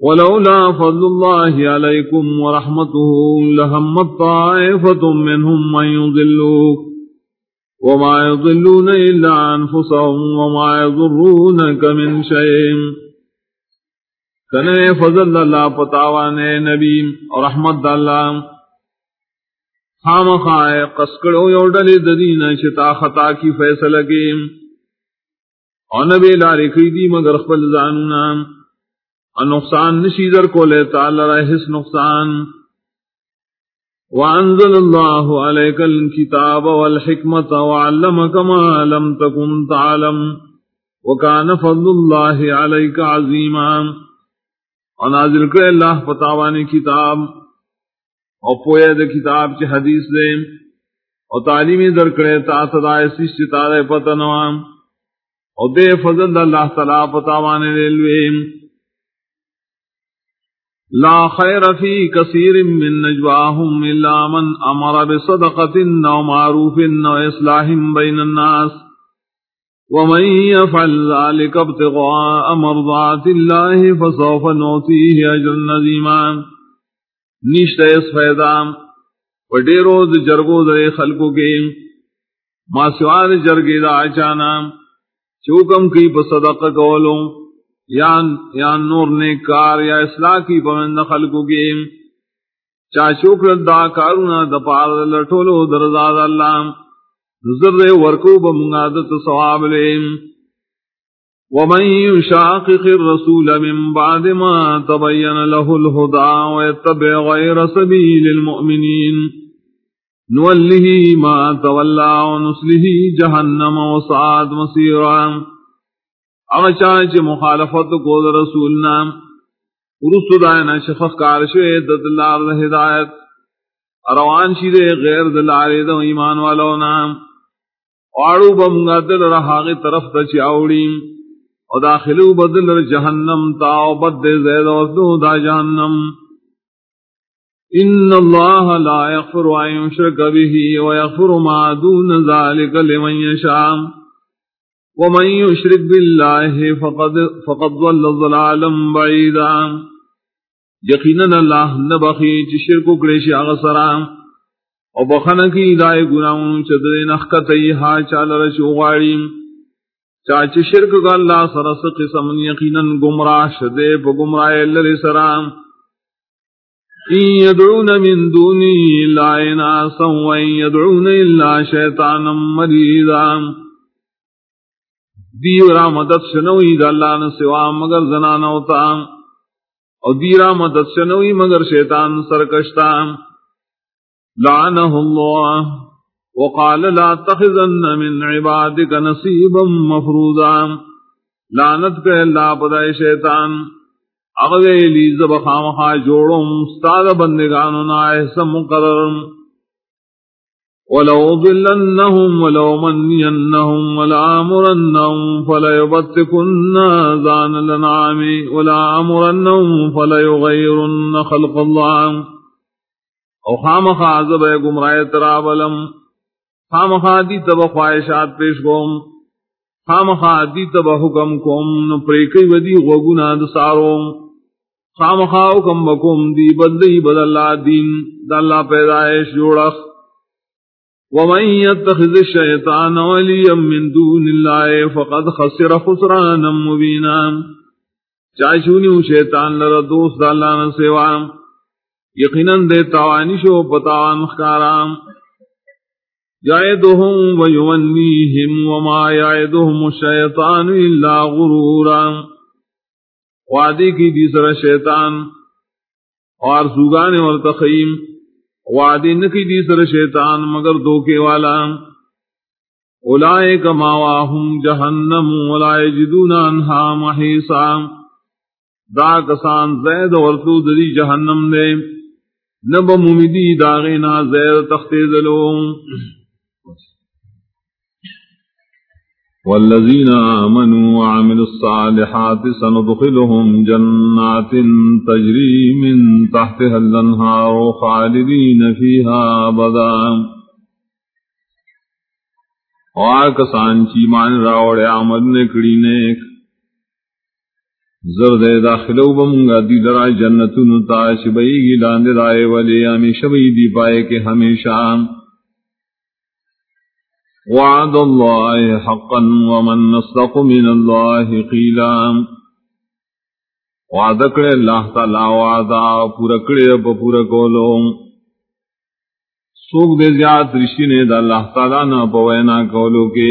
ولولا فضل الله عليكم ورحمته لهم طائفة منهم من يضلوك وما يضلون إلا أنفسهم وما يضرونك من شيء. کنے فضل اللہ پتاوانے نبی اور رحمت اللہ خام خائے قسکڑو یو ڈلی ددین شتا خطا کی فیصلہ کی اور نبی لاری خیدی مگر خپل زانونا نقصان نشیدر کو لیتا اللہ رہس نقصان۔ وانزل اللہ علیک الكتاب والحکمت وعلمک ما لم تکن تعلم وکان فضل اللہ علیک عظیما۔ ونازل کر اللہ پتاوانی کتاب اور پویا دے کتاب چی حدیث دے اور تعلیمی در کرے تا صدای سیشتی تارے پتنوام اور دے فضل اللہ تعالی پتاوانے لیلویم لا خير في كثير من نجواهم إلا من أمر بصدقة أو معروف أو إصلاح بين الناس. ومن يفعل ذلك ابتغاء مرضات الله فسوف نعطيه أجر نظيما نشت اس فیدام وڈیرو جرگو دے خلقو کے، ما سوال جرگی دا اچانا چوکم کی پصدق کولوں یا یا نور نے کار یا اصلاح کی پمند خلقو کی۔ چا شکر دا کارونا دا پار لٹولو درزاد اللہ۔ نظر دے ورکو بمگا دت ثواب لیم ومن يشاقق الرسول من بعد ما تبين له الهدى ويتبع غير سبيل المؤمنين نوله ما تولى ونسله جهنم وصعد مصيرا اغچان چی مخالفت کو رسول نام ارس دائنا شفق کارشوے دد اللہ دا ہدایت اروان شیدے غیر دلارے دا ایمان والو نام، وارو بمگا دل رہاغی طرف تا چی آوڑیم، و داخلو بدل جہنم تاو بد دے زید و دو دا جہنم۔ ان اللہ لا یغفر آئیم شرک بھی و یغفر ما دون ذالک لمن یشام ومن يشرك بالله فقد فقد ضل ضلالا بعيدا. یقینا اللہ نہ بخی چ شرک کرے شی اغسرا او بخن کی دای گناہوں چدے نخ کتئی ہا چال رشو غاڑی چا چ شرک گ اللہ سرس قسم یقینا گمراہ شدے ب گمراہ اللہ سلام إن يدعون من دوني لا إناسا وإن يدعون إلا شيطانا مريدا دیورا مدد شنوی دا اللہ نے سوا مگر زنانا ہوتا اور دیرا مدد شنوی مگر شیطان سرکشتا لعنہ اللہ، وقال لا تخذن من عبادك نصیبا مفروضا۔ لعنت کہ اللہ پدائے شیطان اغوی لیز بخامخا جوڑم، استاد بندگانو نائح مقررم ولو ضلنهم ولو منينهم ولا أمرنهم فلا يبتكن الأنعام ولا أمرنهم فلا خلق الله. او خام خاضب گمراہ ترابلم خام خادی تب خواہشات پیش گوم خام خادی تب حکم کوم. نو پریکی ودی غوگنا دساروم خام خاو کم بکم دی بدلی بدل دین. دلہ پیدائش جوڑخ. ومن يتخذ الشيطان وليا من دون الله فقد خسر خسرانا مبينا. چاشونی شیطان لرا دوست اللہ نہ سوا یقیناً دے تاوانی شو پتاوان خارام یعدهم ویونیہم وما یعدهم الشیطان الا غرورا. وعدی کی دیسر شیطان، اور سوگانے اور تخیم وعدی نکی دی سر شیطان مگر دوکے والا۔ اولائے کماواہم جہنم اولائے جدون انہا محیسا دا کسان زید ورطو دری جہنم دے۔ نب ممیدی داغینا زید تختی دلوم والذين آمنوا وعملوا الصالحات سندخلهم جنات تجري من تحتها الأنهار خالدين فيها أبدا وآکسان چی مان راوڑے، عمل نکڑی نیک۔ زرد داخلو بمگا دی لرا جنتون تا شبئی گی لاند رائے ولی آمی شبئی دی پائے کے ہمیشہ۔ وعد اللہ حقا ومن نصدق من اللہ قیلا وعد کرے اللہ تعالی وعدا پورا کرے پا پورا کولو. سوک دے زیاد رشی نے دا اللہ تعالی نا پوینا کولو کے.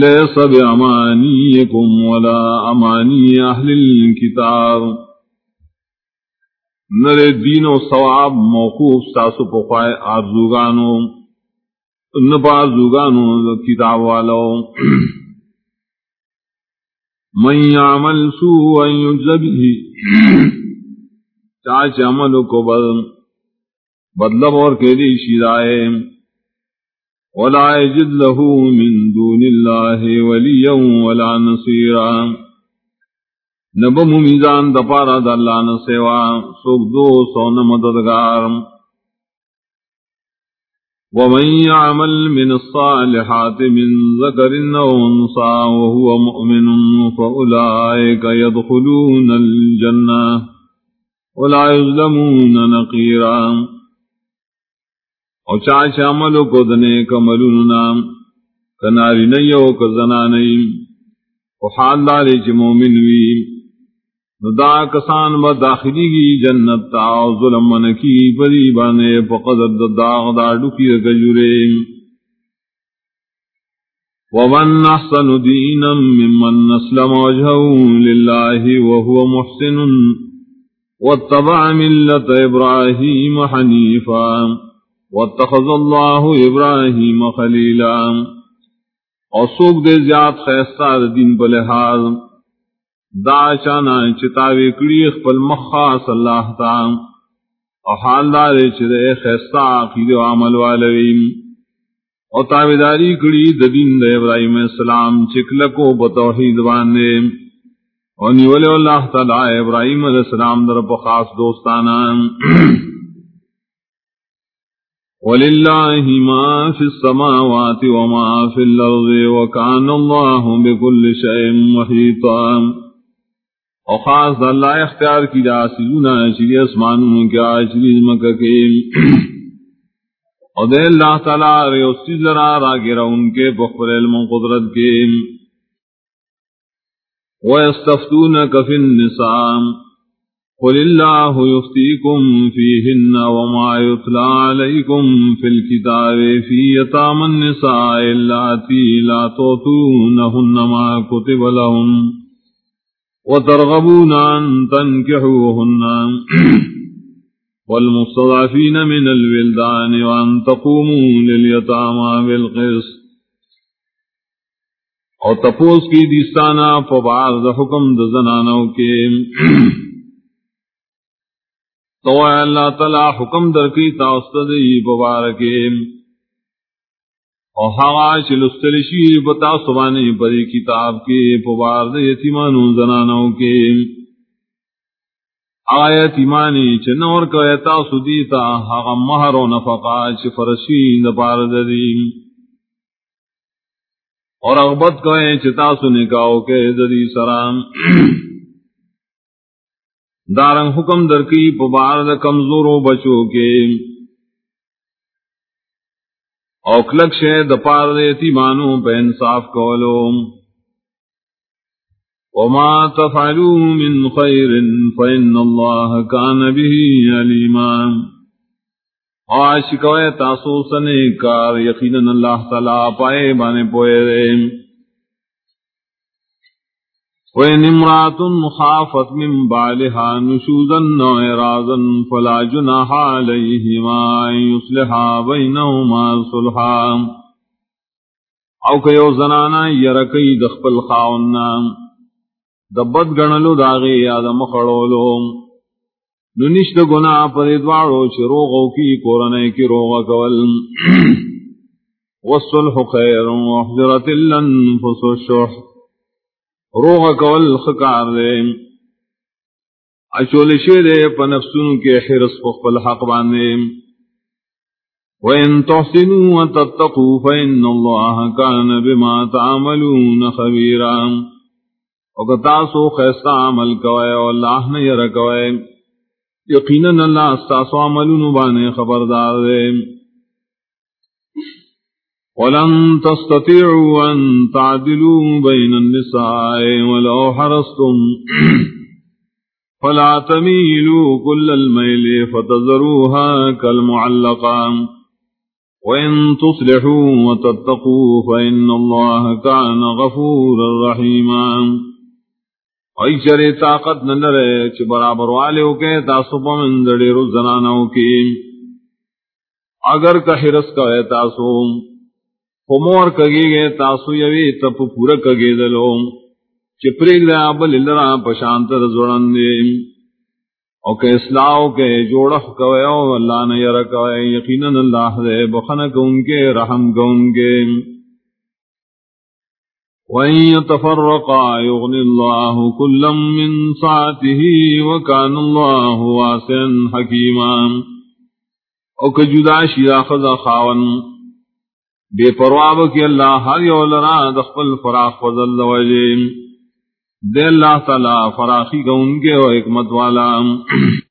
ليس بأمانيكم ولا أماني أهل الكتاب. نر دین و ثواب موقوف ساسو پخوائے آرزوگانو. نپا کتاب والو من يعمل سوءا يجزبه چاچ عملو کو بدلب اور کے دی شیرائے ولا يجد له من دون الله وليا ولا نصيرا نب ممیزان دپارا د اللہ نہ سوا سوک دو سو نہ ومن يعمل من الصالحات من ذكر او انثى وهو مؤمن فاولئك يدخلون الجنه ولا يظلمون نقيرا. او چا شاملو کو دنے کملو نام کناری نیو کو او حال دارے چی مومن وی ندا کسان با داخلی گی جنت تا او ظلم منکی پری بانے پا قدر دا داغ دا ڈکی دا کجورے ومن احسن دینا ممن اسلم وجهه لله وهو محسن واتبع ملة ابراهيم حنيفا واتخذ اللہ ابراہیم خلیلا اور سوک دے زیاد خیستار دین پر لحاظ دا چانا چتاوی کڑی اخپل مخاص اللہ تا. اور حال دارے چدے خیستا عقید و عمل والویم. اور تاویداری کڑی دین دے ابراہیم السلام چکلکو بتوحید باندے. اور نیولے اللہ تعالی ابراہیم علیہ السلام در خاص دوستانہ ولله ما في السماوات وما في الأرض وكان الله بكل شيء محيطا وخاص اللہ اختیار کی جا سیزونا شری اسمانوں کے شری مکہ کے اور دے اللہ تعالیٰ رے اسی ذرا را گرا ان کے بخبر علم و قدرت کے وَيَسْتَفْتُونَكَ فِي النِّسَامِ قل الله يفتيكم فيهن وما يتلى عليكم في الكتاب في يتام النساء اللاتي لا توتونهن ما كتب لهم وترغبون أن تنكحوهن. والمستضعفين من الولدان وأن تقوموا لليتامى بالقسط. اور تپوس کی دیستانہ فبعض حکم دا دزنانوں کے. تو اللہ تعالی حکم در کی تاستد مبارکی اور ہوا چلستل شیر بتا سبانی پری کتاب کے پبار یتیمان زنانوں کے۔ آیت ایمانی چنور کہتا سدیتا حق مہر و نفقا چفرشی دپار ددیم اور اغبت کہیں چتا سنکاؤ کے ددی سرام دارنگ حکم درکی پبار کمزورو بچو کے۔ او کلک شے دپار دیتی مانو پہ انصاف کولو۔ وما تفعلو من خیر فإن اللہ کان به علیما۔ آشکوئے تاسو سنے کار یقینا اللہ تعالیٰ پائے بانے پوئے رہے۔ وَإِنِ امْرَأَةٌ خَافَتْ مِنْ بَعْلِهَا نُشُوزًا أَوْ إِعْرَاضًا فَلَا جُنَاحَ عَلَيْهِمَا أَنْ يُصْلِحَا بَيْنَهُمَا صُلْحًا او کيو زنانا يرکی دخپل خاوننا دبت گنلو داغی یاد مخڑولو ننشت گناہ پر ادوارو چی روغو کی کورنے کی روغ کول والصلح خیر وحضرت الانفس الشح روغ کول خکار دے اچول شیر پا نفسون کے حرس خفل حق باندے وَإِن تُحْسِنُوا وَتَتَّقُوا فَإِنَّ اللَّهَ كَانَ بِمَا تَعْمَلُونَ خَبِيرًا. اور تاسو خیستہ عمل کوئے اور اللہ نے یر کوئے یقیناً اللہ استاسو عمل نبانے خبردار دے ولن تستطيعوا أن تعدلوا بين النساء ولو حرصتم. فلا تميلوا كل الميل فتذروها كالمعلقة وإن تصلحوا وتتقوا فإن الله كان غفورا رحيما. ای چرے طاقت نہ نرے چ برابر والے ہو کے، تاسو پمن دڑے رو زنانو کی. اگر کہ حرس کا ہے تاسو خمور کگی گے تاسو یوی تپ پورا کگی دلو چپریگ دا بل لرا پشانتر زڑن دے او کہ اصلاح کے جوڑخ کوئے او، اللہ نے یر کوئے۔ یقیناً اللہ دے بخنک ان کے رحم کو ان کے وَإِن يَتَفَرَّقَا يُغْنِ اللَّهُ كُلًّا مِّن سَعَتِهِ وَكَانَ اللَّهُ وَاسِعًا حَكِيمًا۔ او کہ جدا شیا خدا خاون۔ بے پرواب کی اللہ ہر یو لرا دخل فراخ فضل وجیم دے اللہ تعالی فراخی کا ان کے و حکمت والا.